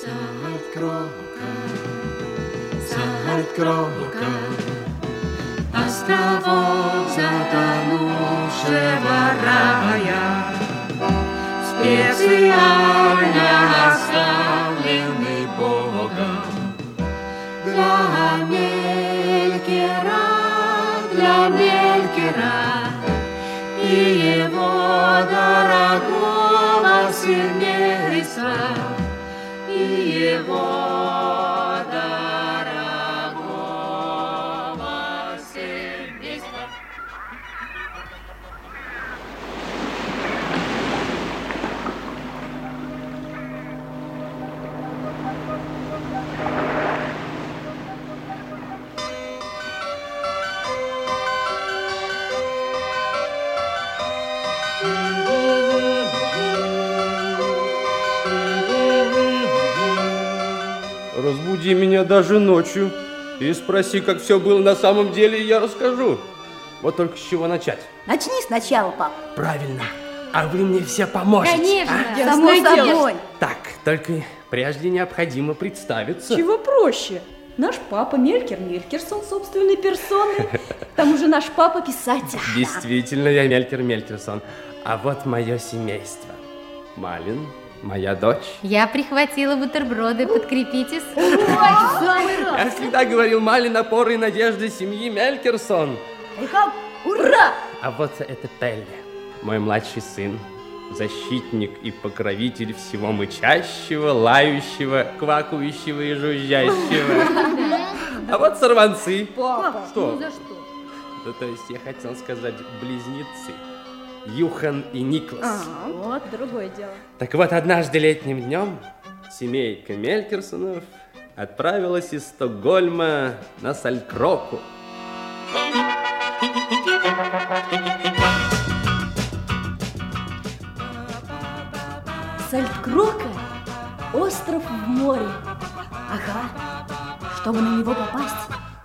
Saltkråka, saltkråka Островок затонувшего рая Специально оставленный Богом Для Мелькера, для Мелькера И его дорогого E eu Jego даже ночью. И спроси, как все было на самом деле, я расскажу. Вот только с чего начать. Начни сначала, пап. Правильно. А вы мне все поможете. Конечно, а? само собой. Так, только прежде необходимо представиться. Чего проще? Наш папа Мелькер Мелькерсон собственной персоной. К тому же наш папа писатель. Действительно, я Мелькер Мелькерсон. А вот мое семейство. Малин, Моя дочь. Я прихватила бутерброды, подкрепитесь. Ой, Я всегда говорил, Малин опоры и надежды семьи Мелькерсон. Ура! А вот это Пелли, мой младший сын, защитник и покровитель всего мычащего, лающего, квакающего и жужжащего. А вот сорванцы. Папа, что? Ну за что? Да то есть я хотел сказать близнецы. Юхан и Никлас. А, вот другое дело. Так вот, однажды летним днем семейка Мелькерсонов отправилась из Стокгольма на Салькроку. Салькрока – остров в море. Ага, чтобы на него попасть,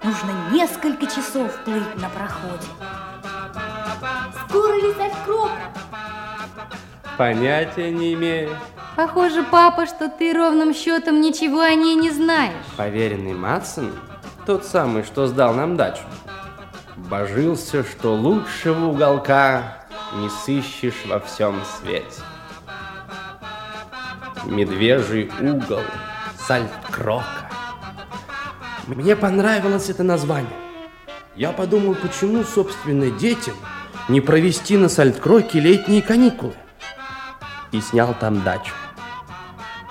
нужно несколько часов плыть на проходе дура лизать кроков. Понятия не имею. Похоже, папа, что ты ровным счетом ничего о ней не знаешь. Поверенный Матсон, тот самый, что сдал нам дачу, божился, что лучшего уголка не сыщешь во всем свете. Медвежий угол, сальт крока. Мне понравилось это название. Я подумал, почему, собственно, детям – не провести на Сальткройке летние каникулы. И снял там дачу.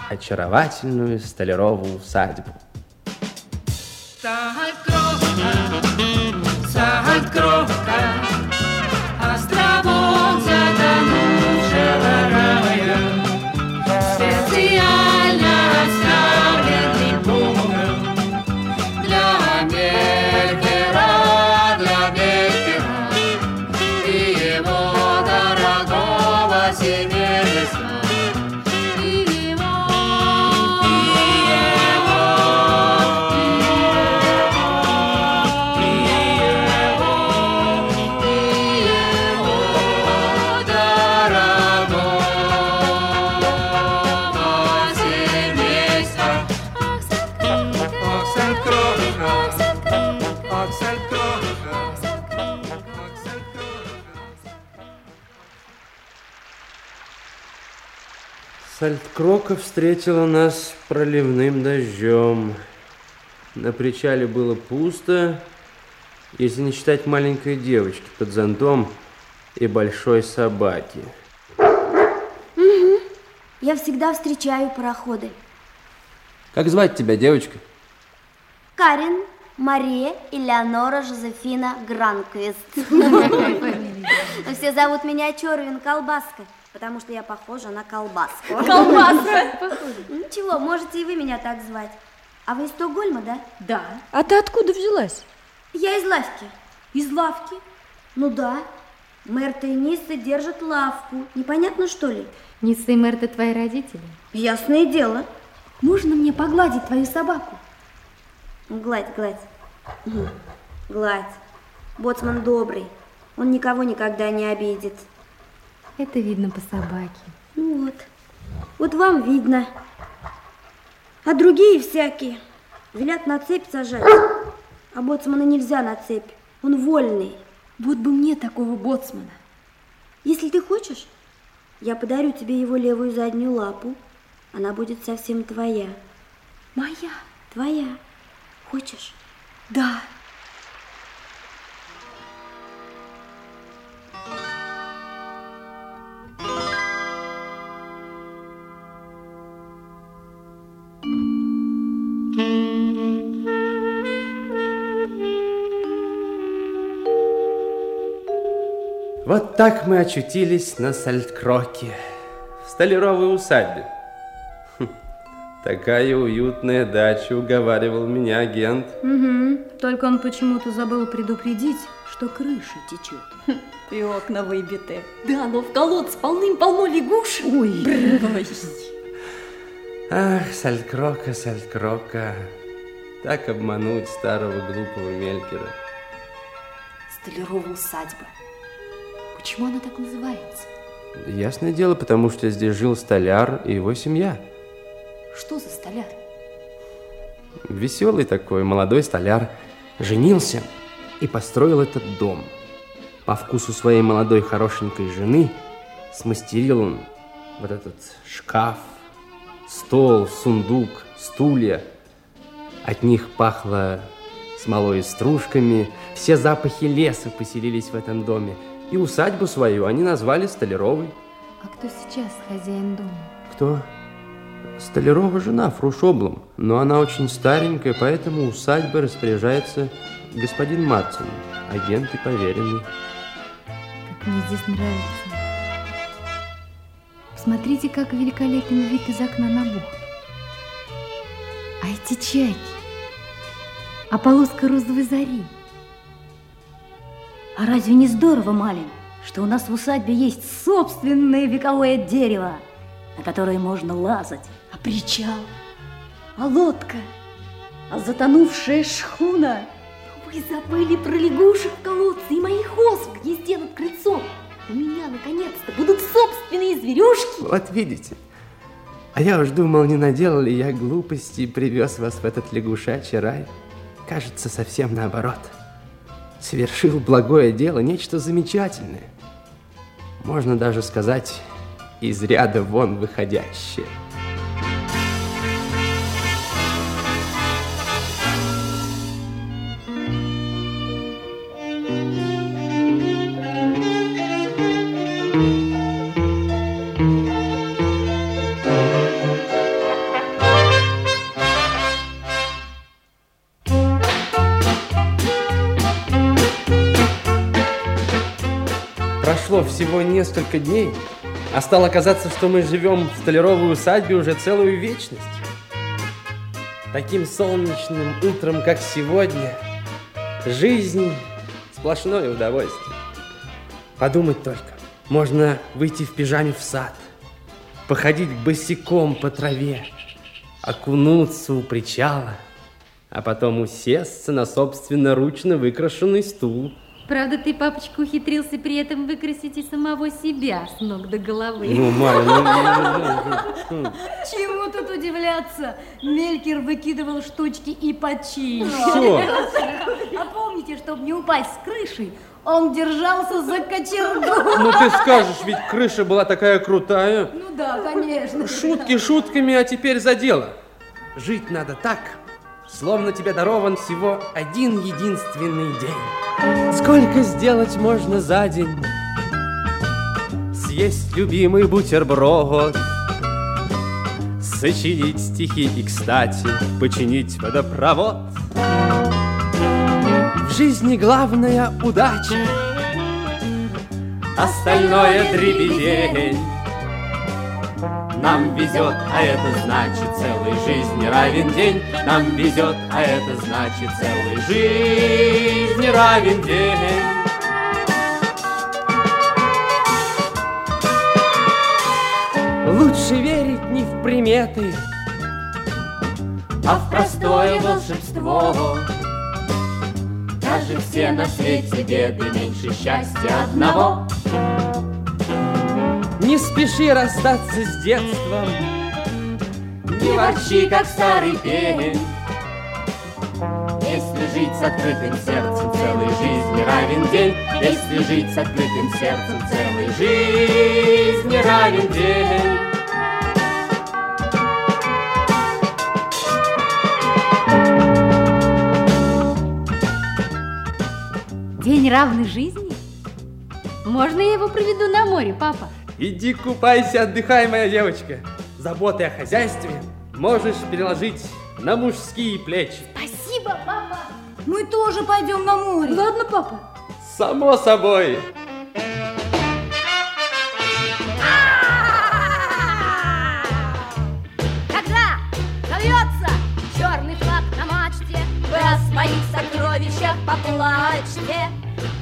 Очаровательную столяровую усадьбу. Сальткройка Сальткрока встретила нас проливным дождем. На причале было пусто, если не считать маленькой девочки под зонтом и большой собаки. Угу. Я всегда встречаю пароходы. Как звать тебя, девочка? Карин Мария Элеонора Жозефина Гранквист. Все зовут меня Чорвин Колбаска потому что я похожа на колбаску. Колбаска. Ничего, можете и вы меня так звать. А вы из Стокгольма, да? Да. А ты откуда взялась? Я из лавки. Из лавки? Ну да. Мерта и Ниса держат лавку. Непонятно, что ли? Ниса и Мерта твои родители? Ясное дело. Можно мне погладить твою собаку? Гладь, гладь. Гладь. Боцман добрый. Он никого никогда не обидит. Это видно по собаке. Ну вот. Вот вам видно. А другие всякие велят на цепь сажать. А боцмана нельзя на цепь. Он вольный. Вот бы мне такого боцмана. Если ты хочешь, я подарю тебе его левую заднюю лапу. Она будет совсем твоя. Моя? Твоя. Хочешь? Да. Вот так мы очутились на Сальткроке, в столяровой усадьбе. Хм, такая уютная дача, уговаривал меня агент. Угу, только он почему-то забыл предупредить, что крыша течет. Хм, и окна выбиты. Да, но в колодце полным-полно лягушек. Ой. Бррр. Ах, Салькрока, Салькрока, так обмануть старого глупого Мелькера. Столярова усадьба. Почему она так называется? Ясное дело, потому что здесь жил столяр и его семья. Что за столяр? Веселый такой, молодой столяр. Женился и построил этот дом. По вкусу своей молодой хорошенькой жены смастерил он вот этот шкаф, стол, сундук, стулья. От них пахло смолой и стружками. Все запахи леса поселились в этом доме. И усадьбу свою они назвали Столяровой. А кто сейчас хозяин дома? Кто? Столярова жена, Фрушоблом. Но она очень старенькая, поэтому усадьбой распоряжается господин Мартин, агент и поверенный. Как мне здесь нравится. Смотрите, как великолепен вид из окна на бухту. А эти чайки? А полоска розовой зари? А разве не здорово, Малин, что у нас в усадьбе есть собственное вековое дерево, на которое можно лазать, а причал, а лодка, а затонувшая шхуна? Но вы забыли про лягушек в колодце и моих осп, езде над крыльцом. У меня, наконец-то, будут собственные зверюшки. Вот видите. А я уж думал, не наделал ли я глупости и привез вас в этот лягушачий рай. Кажется, совсем наоборот. Свершил благое дело, нечто замечательное. Можно даже сказать, из ряда вон выходящее. несколько дней, а стало казаться, что мы живем в столяровой усадьбе уже целую вечность. Таким солнечным утром, как сегодня, жизнь – сплошное удовольствие. Подумать только, можно выйти в пижаме в сад, походить босиком по траве, окунуться у причала, а потом усесться на собственноручно выкрашенный стул – Правда, ты папочка ухитрился при этом выкрасить и самого себя с ног до головы. Ну, Марья, ну... ну, ну, ну Чему тут удивляться? Мелькер выкидывал штучки и почище. А помните, чтобы не упасть с крыши, он держался за кочергу. Ну ты скажешь, ведь крыша была такая крутая. Ну да, конечно. Шутки шутками, а теперь за дело. Жить надо так, словно тебе дарован всего один единственный день. Сколько сделать можно за день? Съесть любимый бутерброд, сочинить стихи и, кстати, починить водопровод. В жизни главная удача, остальное дребедень нам везет, а это значит целой жизни равен день. Нам везет, а это значит целой жизни равен день. Лучше верить не в приметы, а в простое волшебство. Даже все на свете беды меньше счастья одного. Не спеши расстаться с детством, Не ворчи, как старый пень. Если жить с открытым сердцем целой жизни равен день, Если жить с открытым сердцем целой жизни равен день. День равной жизни? Можно я его проведу на море, папа? Иди купайся, отдыхай, моя девочка. Заботы о хозяйстве можешь переложить на мужские плечи. Спасибо, папа. Мы тоже пойдем на море. Ладно, папа? Само собой. А! Когда зовется черный флаг на мачте, Вы своих сокровищах поплачьте.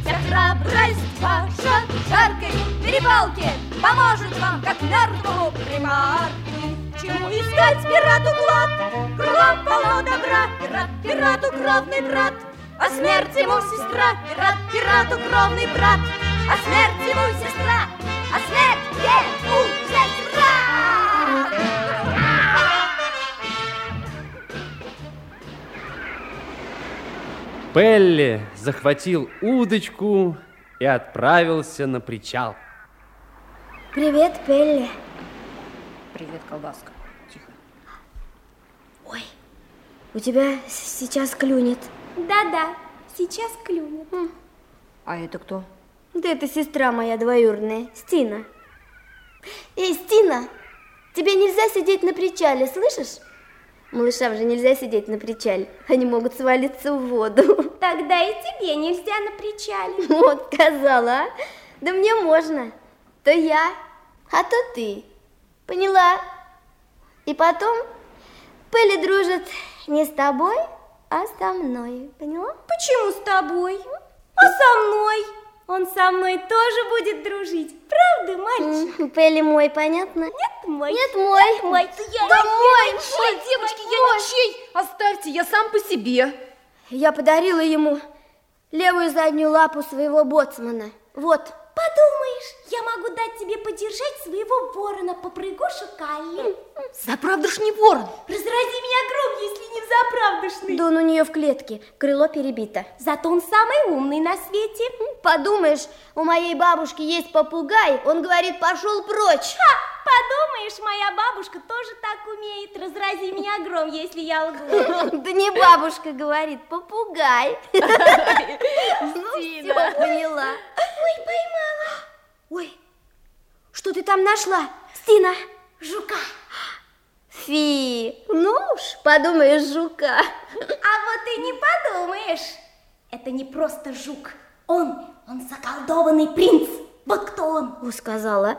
Вся храбрость ваша жаркой перепалке. Поможет вам, как мертвому, примар. Чему искать пирату клад? Кругом полно добра, пират, пирату кровный брат. А смерть ему сестра, пират, пирату кровный брат. А смерть ему сестра, а смерть ему сестра. Пелли захватил удочку и отправился на причал. Привет, Пелли. Привет, колбаска. Тихо. Ой, у тебя сейчас клюнет. Да-да, сейчас клюнет. А это кто? Да это сестра моя двоюродная, Стина. Эй, Стина, тебе нельзя сидеть на причале, слышишь? Малышам же нельзя сидеть на причале, они могут свалиться в воду. Тогда и тебе нельзя на причале. Вот, сказала, а? Да мне можно то я, а то ты. Поняла? И потом пыли дружит не с тобой, а со мной. Поняла? Почему с тобой? А со мной? Он со мной тоже будет дружить. Правда, мальчик? Пелли мой, понятно? Нет, мой. Нет, мой. Нет, мой. Да, я да мой, мой, мой. Девочки, мой. я ничей. Оставьте, я сам по себе. Я подарила ему левую заднюю лапу своего боцмана. Вот. Подумаешь, я могу дать тебе подержать своего ворона по прыгу Шукали. Заправдыш ворон. Разрази меня гром, если не заправдышный. Да он у нее в клетке, крыло перебито. Зато он самый умный на свете. Подумаешь, у моей бабушки есть попугай, он говорит, пошел прочь. Ха! Подумаешь, моя бабушка тоже так умеет. Разрази меня гром, если я лгу. Да не бабушка говорит, попугай. Ну все, поняла. Ой, поймала. Ой, что ты там нашла, Стина? Жука. Фи, ну уж, подумаешь, жука. А вот и не подумаешь. Это не просто жук. Он, он заколдованный принц. Вот кто он. Ну, сказала.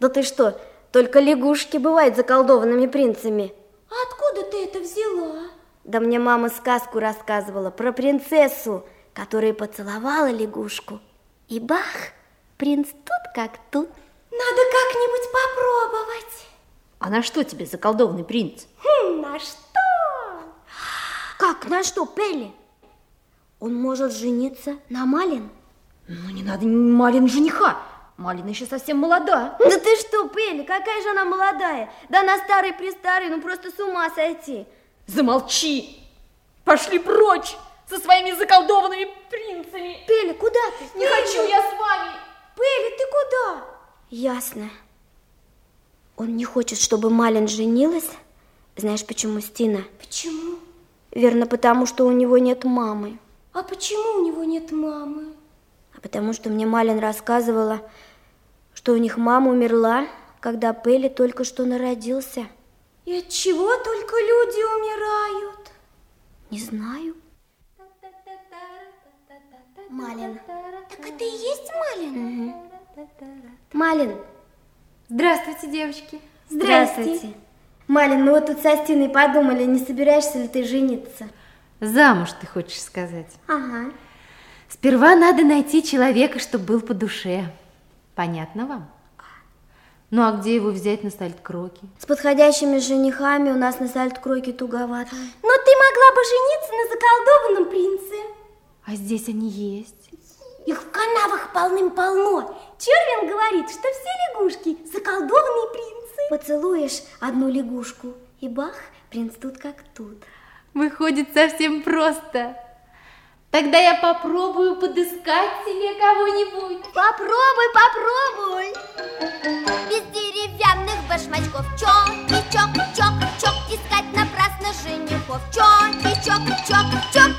Да ты что, только лягушки бывают заколдованными принцами. А откуда ты это взяла? Да мне мама сказку рассказывала про принцессу, которая поцеловала лягушку. И бах! Принц тут как тут. Надо как-нибудь попробовать. А на что тебе заколдованный принц? Хм, на что? Как на что, Пелли? Он может жениться на Малин? Ну, не надо Малин жениха. Малина еще совсем молода. Да ты что, Пелли, какая же она молодая? Да она старый-престарый, ну просто с ума сойти. Замолчи! Пошли прочь со своими заколдованными принцами! Пелли, куда ты? Не Пелли. хочу я с вами! Пелли, ты куда? Ясно. Он не хочет, чтобы Малин женилась. Знаешь, почему, Стина? Почему? Верно, потому что у него нет мамы. А почему у него нет мамы? А потому что мне Малин рассказывала, что у них мама умерла, когда Пелли только что народился. И от чего только люди умирают? Не знаю. Малин. Так это и есть Малин? Угу. Малин. Здравствуйте, девочки. Здравствуйте. Здравствуйте. Малин, мы вот тут со Стиной подумали, не собираешься ли ты жениться? Замуж, ты хочешь сказать. Ага. Сперва надо найти человека, чтобы был по душе. Понятно вам? Ну а где его взять на сальт-кроки? С подходящими женихами у нас на сальт-кроки туговато. Но ты могла бы жениться на заколдованном принце. А здесь они есть. Их в канавах полным-полно. Червин говорит, что все лягушки – заколдованные принцы. Поцелуешь одну лягушку, и бах, принц тут как тут. Выходит совсем просто. Тогда я попробую подыскать себе кого-нибудь. Попробуй, попробуй. Без деревянных башмачков чок-чок-чок-чок Искать напрасно женихов чок-чок-чок-чок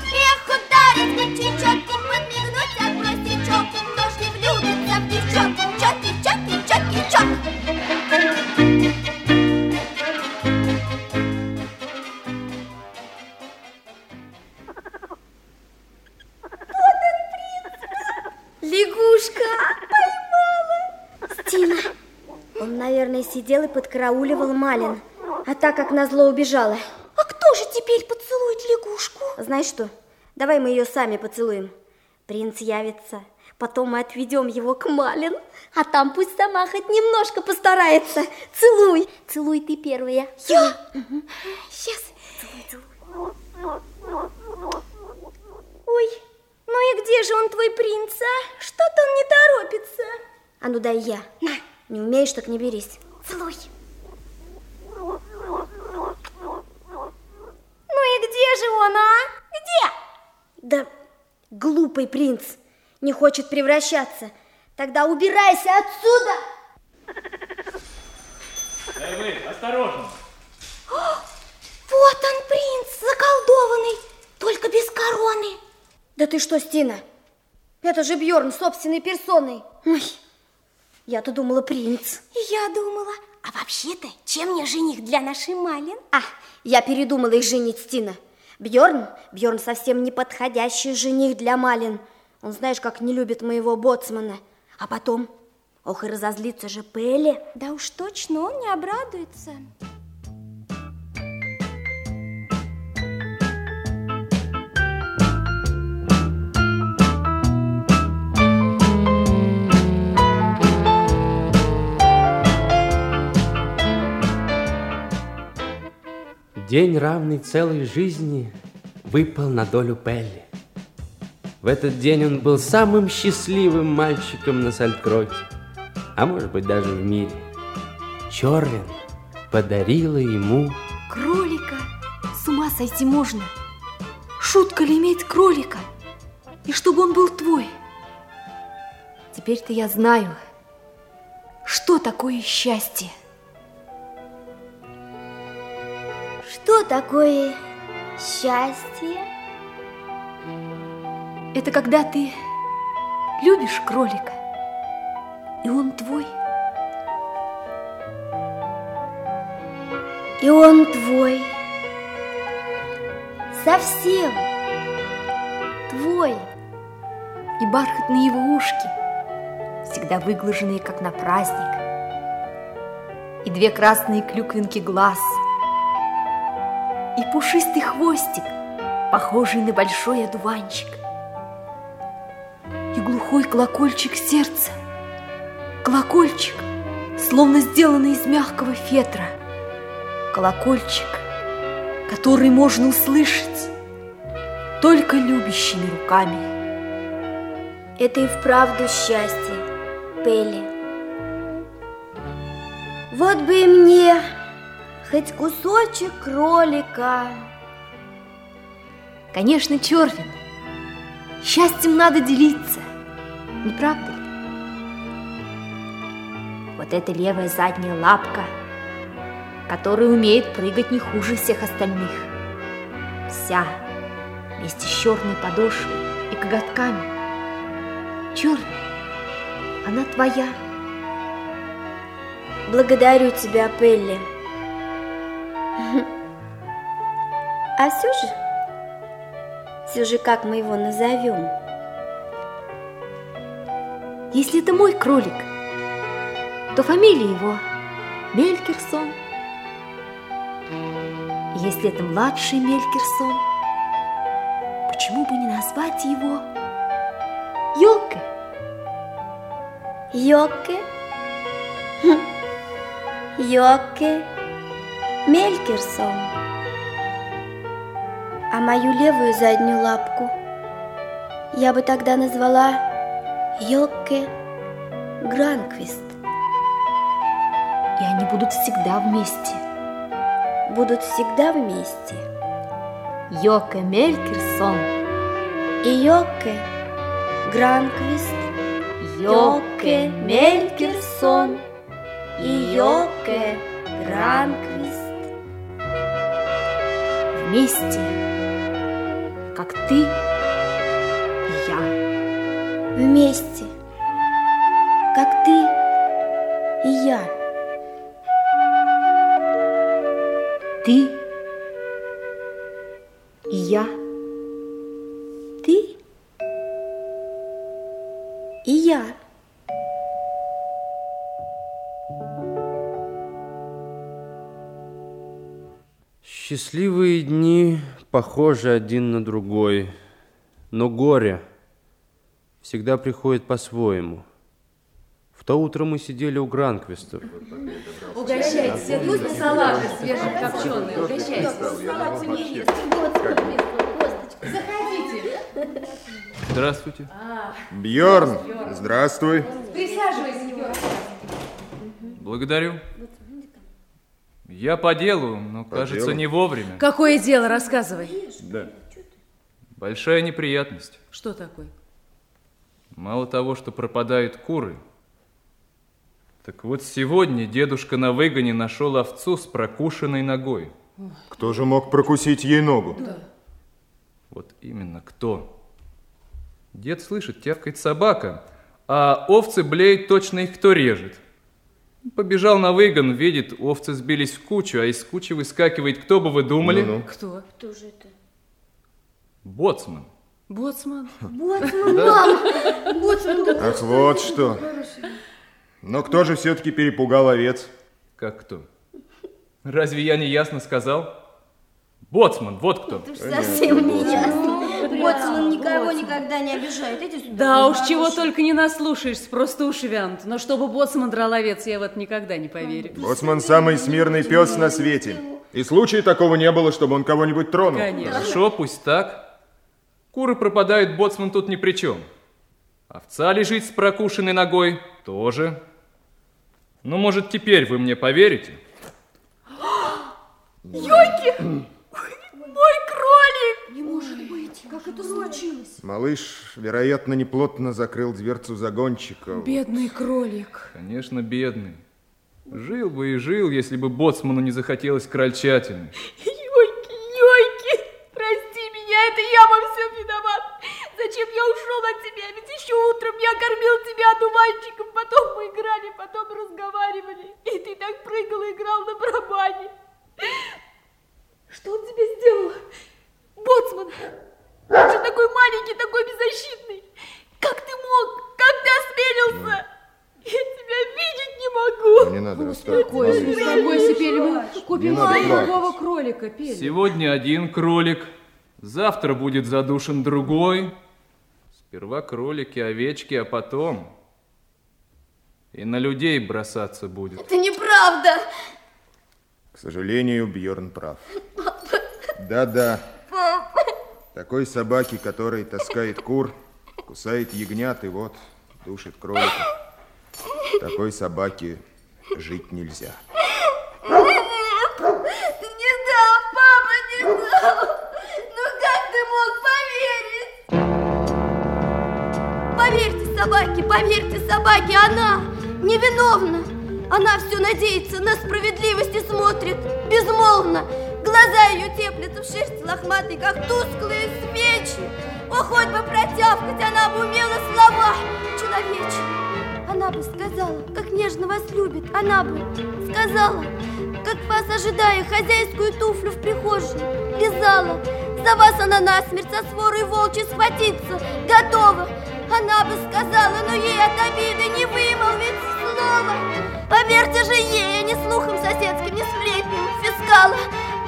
сидел и подкарауливал Малин, а так как назло убежала. А кто же теперь поцелует лягушку? Знаешь что, Давай мы ее сами поцелуем. Принц явится, потом мы отведем его к Малин, а там пусть сама хоть немножко постарается. Целуй, целуй ты первая. Я? Сейчас. Ой, ну и где же он, твой принц, а? Что-то он не торопится. А ну дай я. На. Не умеешь, так не берись. Целуй. Ну и где же он, а? Где? Да глупый принц не хочет превращаться. Тогда убирайся отсюда! Эй вы, осторожно! О, вот он, принц, заколдованный, только без короны. Да ты что, Стина? Это же Бьорн собственной персоной. Ой, я-то думала принц. Я думала. А вообще-то, чем мне жених для нашей Малин? А, я передумала их женить, Стина. Бьорн, Бьорн совсем не подходящий жених для Малин. Он, знаешь, как не любит моего боцмана. А потом, ох и разозлится же Пелли. Да уж точно, он не обрадуется. День, равный целой жизни, выпал на долю Пелли. В этот день он был самым счастливым мальчиком на Салькроке, а может быть даже в мире. Чорвин подарила ему... Кролика? С ума сойти можно! Шутка ли иметь кролика? И чтобы он был твой. Теперь-то я знаю, что такое счастье. что такое счастье? Это когда ты любишь кролика, и он твой. И он твой. Совсем твой. И бархатные его ушки, всегда выглаженные, как на праздник. И две красные клюквинки глаз – и пушистый хвостик, похожий на большой одуванчик. И глухой колокольчик сердца, колокольчик, словно сделанный из мягкого фетра, колокольчик, который можно услышать только любящими руками. Это и вправду счастье, Пелли. Вот бы и мне хоть кусочек кролика. Конечно, Чорвин, счастьем надо делиться, не правда ли? Вот эта левая задняя лапка, которая умеет прыгать не хуже всех остальных. Вся, вместе с черной подошвой и коготками. Чорвин, она твоя. Благодарю тебя, Пелли. А все же, все же, как мы его назовем? Если это мой кролик, то фамилия его Мелькерсон. Если это младший Мелькерсон, почему бы не назвать его Йоке? Йоке? Хм, Йоке? Мелькерсон. а мою левую заднюю лапку я бы тогда назвала Йокке Гранквист. И они будут всегда вместе. Будут всегда вместе. Йокке Мелькерсон. И Йокке Гранквист. Йокке Мелькерсон. И Йокке Гранквист вместе, как ты и я. Вместе, как ты и я. Ты Счастливые дни похожи один на другой, но горе всегда приходит по-своему. В то утро мы сидели у Гранквистов. Угощайтесь, я вкусно салаты свежекопченые, угощайтесь. Салат мне Заходите. Здравствуйте. А. Бьорн, здравствуй. Присаживайся, Бьорн. Благодарю. Я по делу, но, по кажется, делу. не вовремя. Какое дело? Рассказывай. Да. Большая неприятность. Что такое? Мало того, что пропадают куры, так вот сегодня дедушка на выгоне нашел овцу с прокушенной ногой. Кто же мог прокусить ей ногу? Да. Вот именно кто. Дед слышит, тявкает собака, а овцы блеют точно их кто режет. Побежал на выгон, видит, овцы сбились в кучу, а из кучи выскакивает, кто бы вы думали? Ну -ну. Кто? Кто же это? Боцман. Боцман? Боцман, да. Боцман, да. Ах, вот что. Но кто же все-таки перепугал овец? Как кто? Разве я не ясно сказал? Боцман, вот кто. Это совсем не ясно. Ну, Боцман никогда не обижает. Эти да уж, чего только не наслушаешься, просто уши вянут. Но чтобы боцман драл овец, я в это никогда не поверю. Боцман самый смирный пес на свете. И случая такого не было, чтобы он кого-нибудь тронул. Конечно. Хорошо, пусть так. Куры пропадают, боцман тут ни при чем. Овца лежит с прокушенной ногой тоже. Ну, может, теперь вы мне поверите? Йоки! Как это случилось? Малыш, вероятно, неплотно закрыл дверцу загончика. Бедный кролик. Конечно, бедный. Жил бы и жил, если бы боцману не захотелось крольчатины. Йойки, Йойки, прости меня, это я во всем виноват. Зачем я ушел от тебя? Ведь еще утром я кормил тебя одуванчиком, потом мы играли, потом разговаривали. И ты так прыгал и играл на барабане. Что он тебе сделал? Боцман! маленький, такой беззащитный. Как ты мог? Как ты осмелился? Ну. Я тебя видеть не могу. Не надо Успокойся, успокойся, Пель. Мы купим другого кролика, Пель. Сегодня один кролик, завтра будет задушен другой. Сперва кролики, овечки, а потом... И на людей бросаться будет. Это неправда. К сожалению, Бьорн прав. Да-да, такой собаки, который таскает кур, кусает ягнят и вот душит кролика, Такой собаке жить нельзя. Не дал, папа, не дал. Ну как ты мог поверить? Поверьте собаке, поверьте собаке, она невиновна. Она все надеется, на справедливость и смотрит безмолвно. Глаза ее теплятся в шерсти лохматой, как тусклые свечи. О, хоть бы протявкать, она бы умела слова человечи. Она бы сказала, как нежно вас любит, она бы сказала, как вас ожидая, хозяйскую туфлю в прихожей лизала. За вас она насмерть со сворой волчьи схватиться готова. Она бы сказала, но ей от обиды не вымолвить слова. Поверьте же ей, а не слухом соседским, не сплетням фискала.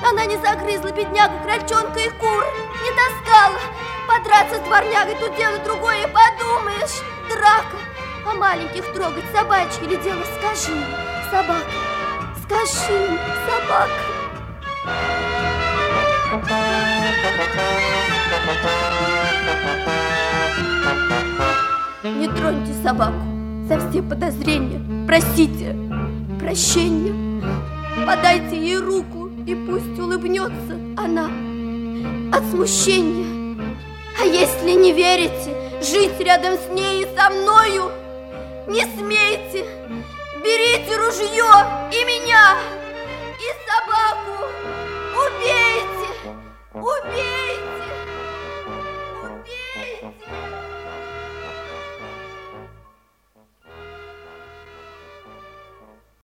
Она не загрызла беднягу, крольчонка и кур, не таскала. Подраться с дворнягой, тут дело другое, подумаешь, драка. А маленьких трогать собачки или дело, скажи, собака, скажи, собака. Не троньте собаку за все подозрения, просите прощения, подайте ей руку и пусть улыбнется она от смущения. А если не верите, жить рядом с ней и со мною не смейте. Берите ружье и меня, и собаку. Убейте, убейте.